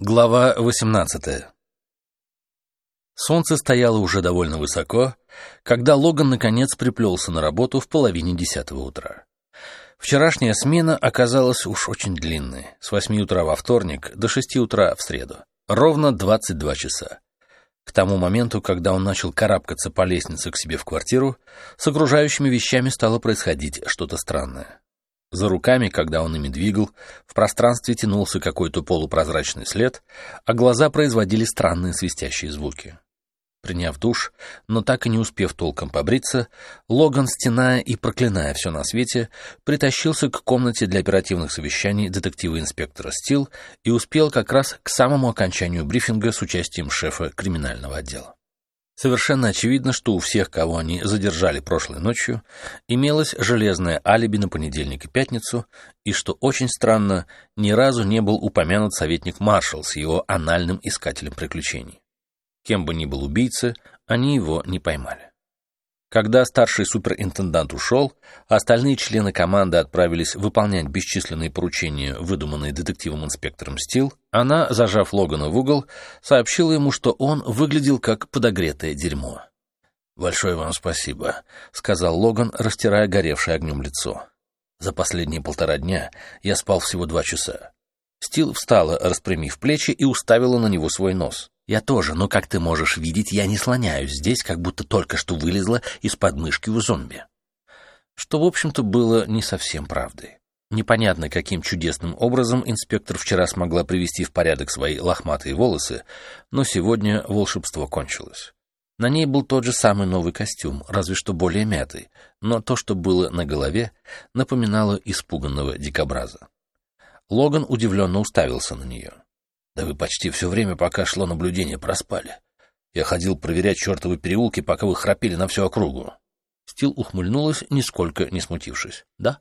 Глава 18 Солнце стояло уже довольно высоко, когда Логан наконец приплелся на работу в половине десятого утра. Вчерашняя смена оказалась уж очень длинной, с восьми утра во вторник до шести утра в среду. Ровно 22 часа. К тому моменту, когда он начал карабкаться по лестнице к себе в квартиру, с окружающими вещами стало происходить что-то странное. За руками, когда он ими двигал, в пространстве тянулся какой-то полупрозрачный след, а глаза производили странные свистящие звуки. Приняв душ, но так и не успев толком побриться, Логан, стеная и проклиная все на свете, притащился к комнате для оперативных совещаний детектива-инспектора Стил и успел как раз к самому окончанию брифинга с участием шефа криминального отдела. Совершенно очевидно, что у всех, кого они задержали прошлой ночью, имелось железное алиби на понедельник и пятницу, и, что очень странно, ни разу не был упомянут советник Маршалл с его анальным искателем приключений. Кем бы ни был убийца, они его не поймали. Когда старший суперинтендант ушел, остальные члены команды отправились выполнять бесчисленные поручения, выдуманные детективом-инспектором Стил, она, зажав Логана в угол, сообщила ему, что он выглядел как подогретое дерьмо. «Большое вам спасибо», — сказал Логан, растирая горевшее огнем лицо. «За последние полтора дня я спал всего два часа». Стил встала, распрямив плечи, и уставила на него свой нос. «Я тоже, но, как ты можешь видеть, я не слоняюсь здесь, как будто только что вылезла из подмышки у зомби». Что, в общем-то, было не совсем правдой. Непонятно, каким чудесным образом инспектор вчера смогла привести в порядок свои лохматые волосы, но сегодня волшебство кончилось. На ней был тот же самый новый костюм, разве что более мятый, но то, что было на голове, напоминало испуганного дикобраза. Логан удивленно уставился на нее. Да вы почти все время, пока шло наблюдение, проспали. Я ходил проверять чертовы переулки, пока вы храпели на всю округу. Стил ухмыльнулась, нисколько не смутившись. Да?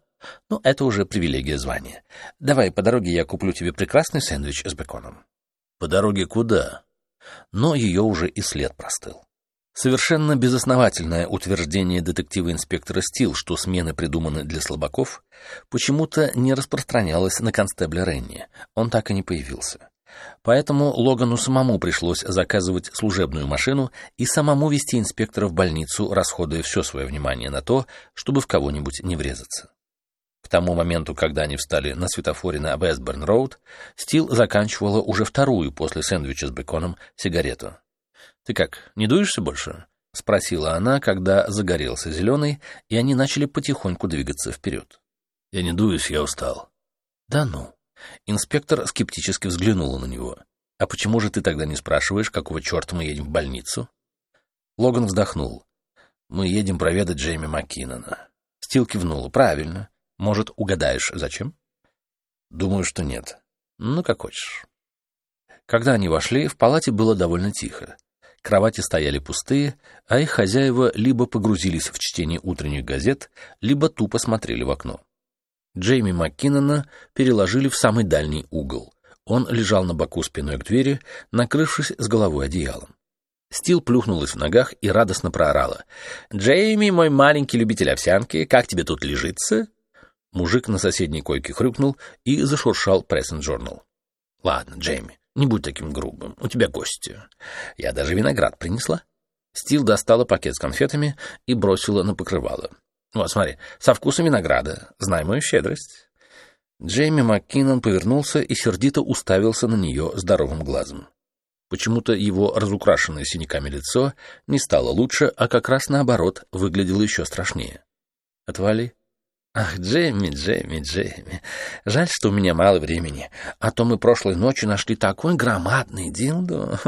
Ну, это уже привилегия звания. Давай по дороге я куплю тебе прекрасный сэндвич с беконом. По дороге куда? Но ее уже и след простыл. Совершенно безосновательное утверждение детектива-инспектора Стил, что смены придуманы для слабаков, почему-то не распространялось на констебля Ренни. Он так и не появился. Поэтому Логану самому пришлось заказывать служебную машину и самому вести инспектора в больницу, расходуя все свое внимание на то, чтобы в кого-нибудь не врезаться. К тому моменту, когда они встали на светофоре на Вестберн-Роуд, Стил заканчивала уже вторую после сэндвича с беконом сигарету. «Ты как, не дуешься больше?» — спросила она, когда загорелся зеленый, и они начали потихоньку двигаться вперед. «Я не дуюсь, я устал». «Да ну». Инспектор скептически взглянула на него. «А почему же ты тогда не спрашиваешь, какого черта мы едем в больницу?» Логан вздохнул. «Мы едем проведать Джейми Маккинона». Стил кивнула. «Правильно. Может, угадаешь, зачем?» «Думаю, что нет. Ну, как хочешь». Когда они вошли, в палате было довольно тихо. Кровати стояли пустые, а их хозяева либо погрузились в чтение утренних газет, либо тупо смотрели в окно. Джейми Маккинона переложили в самый дальний угол. Он лежал на боку спиной к двери, накрывшись с головой одеялом. Стил плюхнулась в ногах и радостно проорала. «Джейми, мой маленький любитель овсянки, как тебе тут лежится?» Мужик на соседней койке хрюкнул и зашуршал пресс-журнал. «Ладно, Джейми, не будь таким грубым, у тебя гости. Я даже виноград принесла». Стил достала пакет с конфетами и бросила на покрывало. Вот, смотри, со вкусом винограда. Знай мою щедрость. Джейми МакКиннон повернулся и сердито уставился на нее здоровым глазом. Почему-то его разукрашенное синяками лицо не стало лучше, а как раз наоборот выглядело еще страшнее. «Отвали». «Ах, Джейми, Джейми, Джейми, жаль, что у меня мало времени, а то мы прошлой ночью нашли такой громадный дилдо.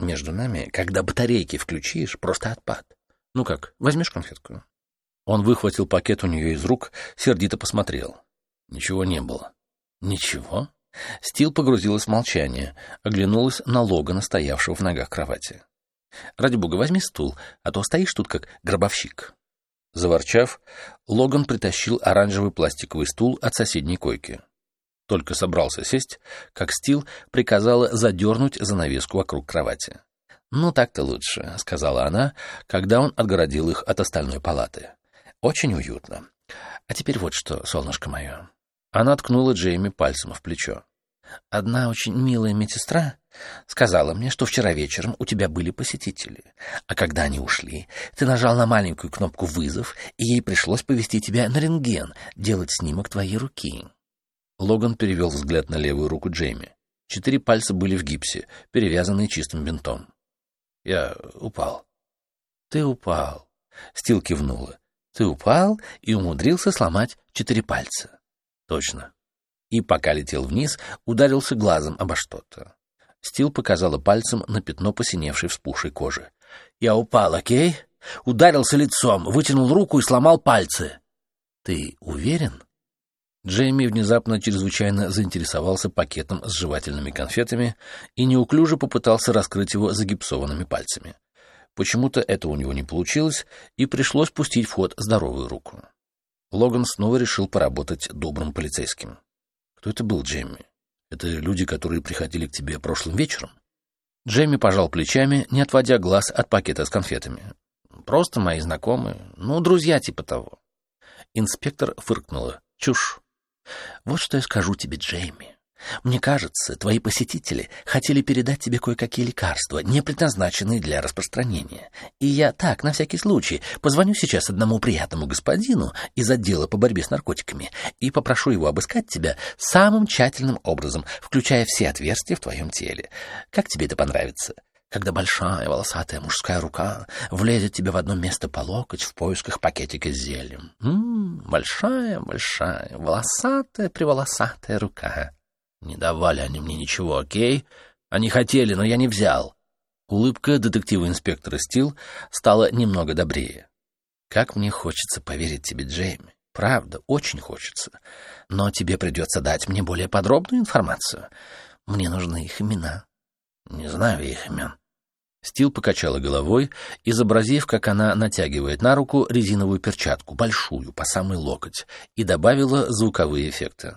Между нами, когда батарейки включишь, просто отпад. Ну как, возьмешь конфетку?» Он выхватил пакет у нее из рук, сердито посмотрел. Ничего не было. Ничего? Стил погрузилась в молчание, оглянулась на Логана, стоявшего в ногах кровати. «Ради бога, возьми стул, а то стоишь тут как гробовщик». Заворчав, Логан притащил оранжевый пластиковый стул от соседней койки. Только собрался сесть, как Стил приказала задернуть занавеску вокруг кровати. «Ну, так-то лучше», — сказала она, когда он отгородил их от остальной палаты. Очень уютно. А теперь вот что, солнышко мое. Она ткнула Джейми пальцем в плечо. Одна очень милая медсестра сказала мне, что вчера вечером у тебя были посетители, а когда они ушли, ты нажал на маленькую кнопку «вызов», и ей пришлось повести тебя на рентген, делать снимок твоей руки. Логан перевел взгляд на левую руку Джейми. Четыре пальца были в гипсе, перевязанные чистым бинтом. Я упал. Ты упал. Стил кивнула. Ты упал и умудрился сломать четыре пальца. Точно. И пока летел вниз, ударился глазом обо что-то. Стил показала пальцем на пятно посиневшей вспухшей кожи. «Я упал, окей? Ударился лицом, вытянул руку и сломал пальцы». «Ты уверен?» Джейми внезапно чрезвычайно заинтересовался пакетом с жевательными конфетами и неуклюже попытался раскрыть его загипсованными пальцами. Почему-то это у него не получилось, и пришлось пустить в ход здоровую руку. Логан снова решил поработать добрым полицейским. «Кто это был, Джейми?» Это люди, которые приходили к тебе прошлым вечером? Джейми пожал плечами, не отводя глаз от пакета с конфетами. Просто мои знакомые, ну, друзья типа того. Инспектор фыркнула. Чушь. Вот что я скажу тебе, Джейми. Мне кажется, твои посетители хотели передать тебе кое-какие лекарства, не предназначенные для распространения. И я так, на всякий случай, позвоню сейчас одному приятному господину из отдела по борьбе с наркотиками и попрошу его обыскать тебя самым тщательным образом, включая все отверстия в твоем теле. Как тебе это понравится? когда большая волосатая мужская рука влезет тебе в одно место по локоть в поисках пакетика с зельем. М -м, большая, большая, волосатая, приволосатая рука. Не давали они мне ничего, окей? Они хотели, но я не взял. Улыбка детектива-инспектора Стил стала немного добрее. Как мне хочется поверить тебе, Джейми. Правда, очень хочется. Но тебе придется дать мне более подробную информацию. Мне нужны их имена. Не знаю их имен. Стил покачала головой, изобразив, как она натягивает на руку резиновую перчатку, большую, по самый локоть, и добавила звуковые эффекты.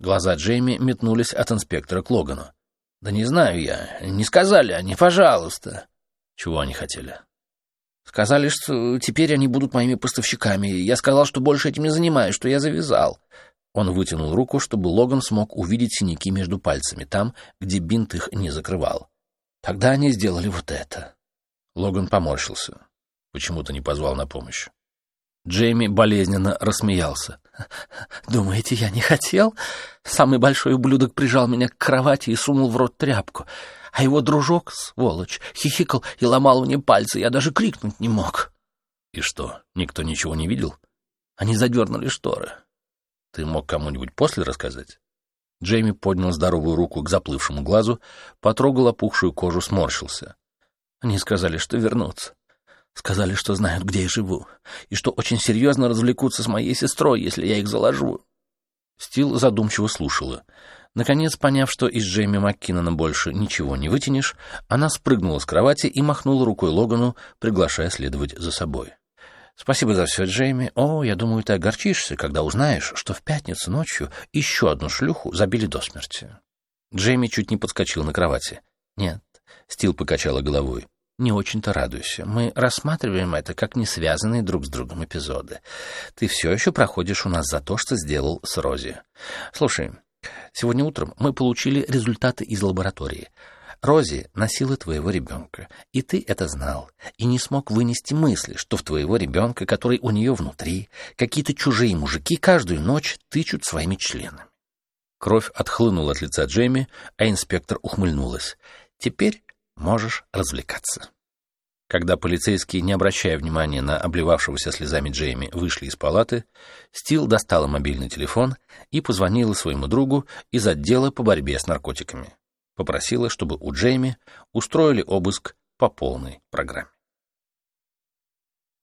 Глаза Джейми метнулись от инспектора к Логану. «Да не знаю я. Не сказали они, пожалуйста». «Чего они хотели?» «Сказали, что теперь они будут моими поставщиками. Я сказал, что больше этим не занимаюсь, что я завязал». Он вытянул руку, чтобы Логан смог увидеть синяки между пальцами, там, где бинт их не закрывал. Тогда они сделали вот это. Логан поморщился. Почему-то не позвал на помощь. Джейми болезненно рассмеялся. «Думаете, я не хотел? Самый большой ублюдок прижал меня к кровати и сунул в рот тряпку. А его дружок, сволочь, хихикал и ломал мне пальцы. Я даже крикнуть не мог». «И что, никто ничего не видел?» «Они задернули шторы». «Ты мог кому-нибудь после рассказать?» Джейми поднял здоровую руку к заплывшему глазу, потрогал опухшую кожу, сморщился. «Они сказали, что вернутся. Сказали, что знают, где я живу, и что очень серьезно развлекутся с моей сестрой, если я их заложу. Стил задумчиво слушала. Наконец, поняв, что из Джейми Маккинона больше ничего не вытянешь, она спрыгнула с кровати и махнула рукой Логану, приглашая следовать за собой. «Спасибо за все, Джейми. О, я думаю, ты огорчишься, когда узнаешь, что в пятницу ночью еще одну шлюху забили до смерти». Джейми чуть не подскочил на кровати. «Нет», — Стил покачала головой не очень-то радуйся. Мы рассматриваем это как не связанные друг с другом эпизоды. Ты все еще проходишь у нас за то, что сделал с Рози. Слушай, сегодня утром мы получили результаты из лаборатории. Рози носила твоего ребенка, и ты это знал, и не смог вынести мысли, что в твоего ребенка, который у нее внутри, какие-то чужие мужики каждую ночь тычут своими членами. Кровь отхлынула от лица Джейми, а инспектор ухмыльнулась. Теперь Можешь развлекаться. Когда полицейские, не обращая внимания на обливавшегося слезами Джейми, вышли из палаты, Стил достала мобильный телефон и позвонила своему другу из отдела по борьбе с наркотиками. Попросила, чтобы у Джейми устроили обыск по полной программе.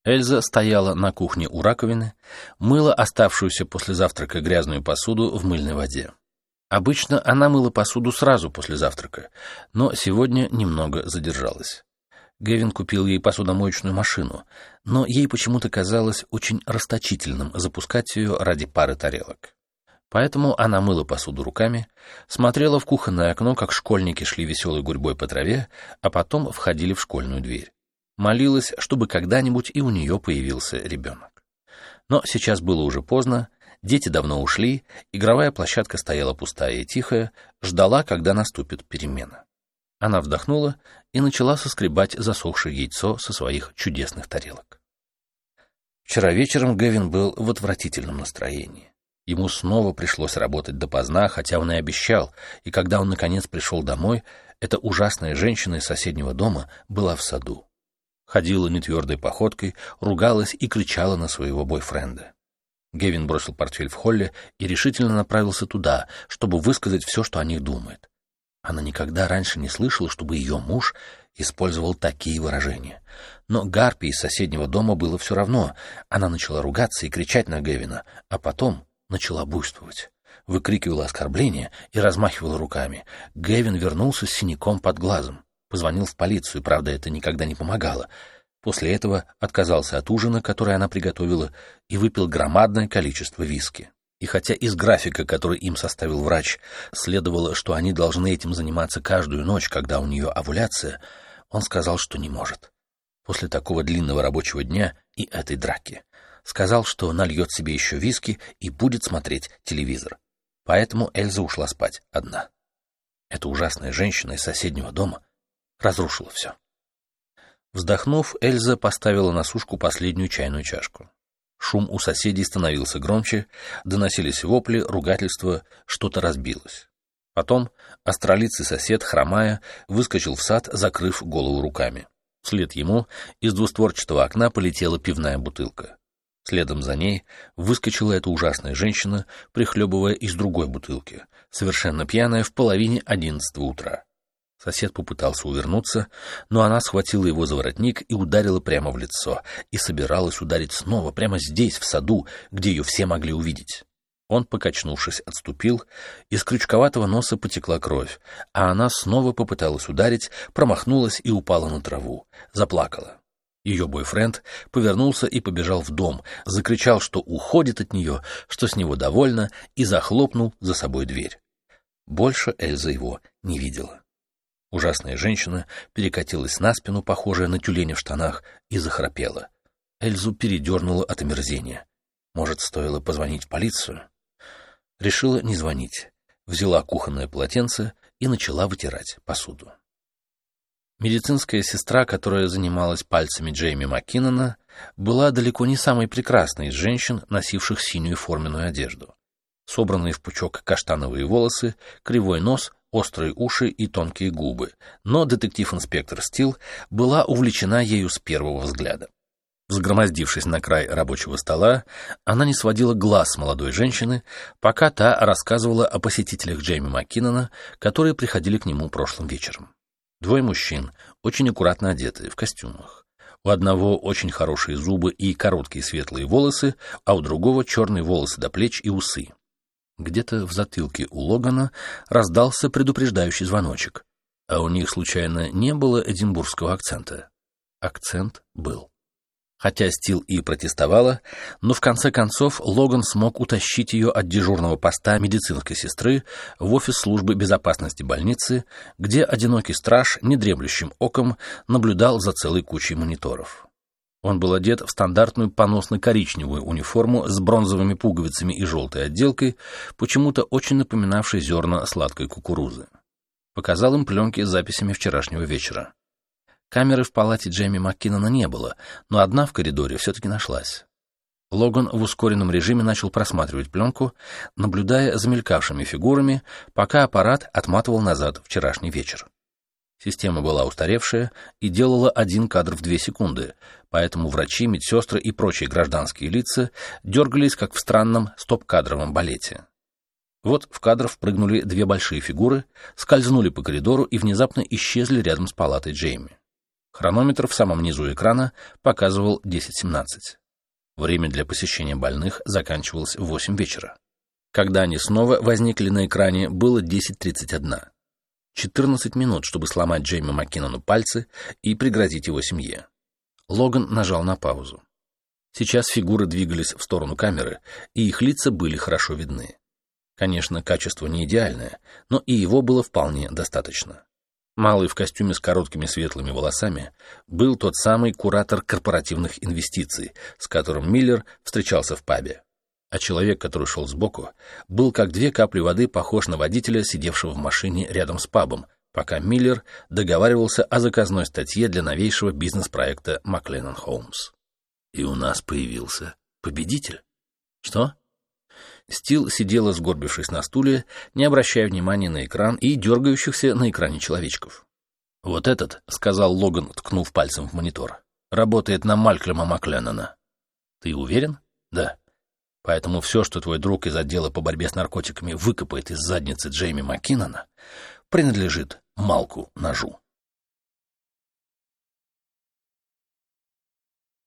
Эльза стояла на кухне у раковины, мыла оставшуюся после завтрака грязную посуду в мыльной воде. Обычно она мыла посуду сразу после завтрака, но сегодня немного задержалась. Гевин купил ей посудомоечную машину, но ей почему-то казалось очень расточительным запускать ее ради пары тарелок. Поэтому она мыла посуду руками, смотрела в кухонное окно, как школьники шли веселой гурьбой по траве, а потом входили в школьную дверь. Молилась, чтобы когда-нибудь и у нее появился ребенок. Но сейчас было уже поздно, Дети давно ушли, игровая площадка стояла пустая и тихая, ждала, когда наступит перемена. Она вздохнула и начала соскребать засохшее яйцо со своих чудесных тарелок. Вчера вечером Гевин был в отвратительном настроении. Ему снова пришлось работать допоздна, хотя он и обещал, и когда он наконец пришел домой, эта ужасная женщина из соседнего дома была в саду. Ходила нетвердой походкой, ругалась и кричала на своего бойфренда. Гевин бросил портфель в холле и решительно направился туда, чтобы высказать все, что о них думает. Она никогда раньше не слышала, чтобы ее муж использовал такие выражения. Но Гарпи из соседнего дома было все равно. Она начала ругаться и кричать на Гевина, а потом начала буйствовать. Выкрикивала оскорбления и размахивала руками. Гевин вернулся с синяком под глазом. Позвонил в полицию, правда, это никогда не помогало. После этого отказался от ужина, который она приготовила, и выпил громадное количество виски. И хотя из графика, который им составил врач, следовало, что они должны этим заниматься каждую ночь, когда у нее овуляция, он сказал, что не может. После такого длинного рабочего дня и этой драки. Сказал, что нальет себе еще виски и будет смотреть телевизор. Поэтому Эльза ушла спать одна. Эта ужасная женщина из соседнего дома разрушила все. Вздохнув, Эльза поставила на сушку последнюю чайную чашку. Шум у соседей становился громче, доносились вопли, ругательства, что-то разбилось. Потом астролицый сосед, хромая, выскочил в сад, закрыв голову руками. Вслед ему из двустворчатого окна полетела пивная бутылка. Следом за ней выскочила эта ужасная женщина, прихлебывая из другой бутылки, совершенно пьяная в половине одиннадцатого утра. Сосед попытался увернуться, но она схватила его за воротник и ударила прямо в лицо, и собиралась ударить снова, прямо здесь, в саду, где ее все могли увидеть. Он, покачнувшись, отступил, из крючковатого носа потекла кровь, а она снова попыталась ударить, промахнулась и упала на траву, заплакала. Ее бойфренд повернулся и побежал в дом, закричал, что уходит от нее, что с него довольна, и захлопнул за собой дверь. Больше Эльза его не видела. Ужасная женщина перекатилась на спину, похожая на тюленя в штанах, и захрапела. Эльзу передернуло от омерзения. Может, стоило позвонить в полицию? Решила не звонить. Взяла кухонное полотенце и начала вытирать посуду. Медицинская сестра, которая занималась пальцами Джейми Маккинона, была далеко не самой прекрасной из женщин, носивших синюю форменную одежду. Собранные в пучок каштановые волосы, кривой нос острые уши и тонкие губы, но детектив-инспектор Стил была увлечена ею с первого взгляда. Взгромоздившись на край рабочего стола, она не сводила глаз молодой женщины, пока та рассказывала о посетителях Джейми Маккинона, которые приходили к нему прошлым вечером. Двое мужчин, очень аккуратно одетые, в костюмах. У одного очень хорошие зубы и короткие светлые волосы, а у другого черные волосы до плеч и усы. Где-то в затылке у Логана раздался предупреждающий звоночек. А у них, случайно, не было эдинбургского акцента? Акцент был. Хотя Стил и протестовала, но в конце концов Логан смог утащить ее от дежурного поста медицинской сестры в офис службы безопасности больницы, где одинокий страж недремлющим оком наблюдал за целой кучей мониторов. Он был одет в стандартную поносно-коричневую униформу с бронзовыми пуговицами и желтой отделкой, почему-то очень напоминавшей зерна сладкой кукурузы. Показал им пленки с записями вчерашнего вечера. Камеры в палате Джейми Маккинона не было, но одна в коридоре все-таки нашлась. Логан в ускоренном режиме начал просматривать пленку, наблюдая за мелькавшими фигурами, пока аппарат отматывал назад вчерашний вечер. Система была устаревшая и делала один кадр в две секунды, поэтому врачи, медсестры и прочие гражданские лица дергались, как в странном стоп-кадровом балете. Вот в кадр впрыгнули две большие фигуры, скользнули по коридору и внезапно исчезли рядом с палатой Джейми. Хронометр в самом низу экрана показывал 10.17. Время для посещения больных заканчивалось в 8 вечера. Когда они снова возникли на экране, было 10.31. 14 минут, чтобы сломать Джейми Маккинону пальцы и пригрозить его семье. Логан нажал на паузу. Сейчас фигуры двигались в сторону камеры, и их лица были хорошо видны. Конечно, качество не идеальное, но и его было вполне достаточно. Малый в костюме с короткими светлыми волосами был тот самый куратор корпоративных инвестиций, с которым Миллер встречался в пабе. А человек, который шел сбоку, был как две капли воды похож на водителя, сидевшего в машине рядом с пабом, пока Миллер договаривался о заказной статье для новейшего бизнес-проекта Макленнон Холмс. И у нас появился победитель. Что? Стил сидела, сгорбившись на стуле, не обращая внимания на экран и дергающихся на экране человечков. «Вот этот», — сказал Логан, ткнув пальцем в монитор, — «работает на Малькольма Макленнона». «Ты уверен?» «Да». Поэтому все, что твой друг из отдела по борьбе с наркотиками выкопает из задницы Джейми Маккинона, принадлежит Малку Ножу.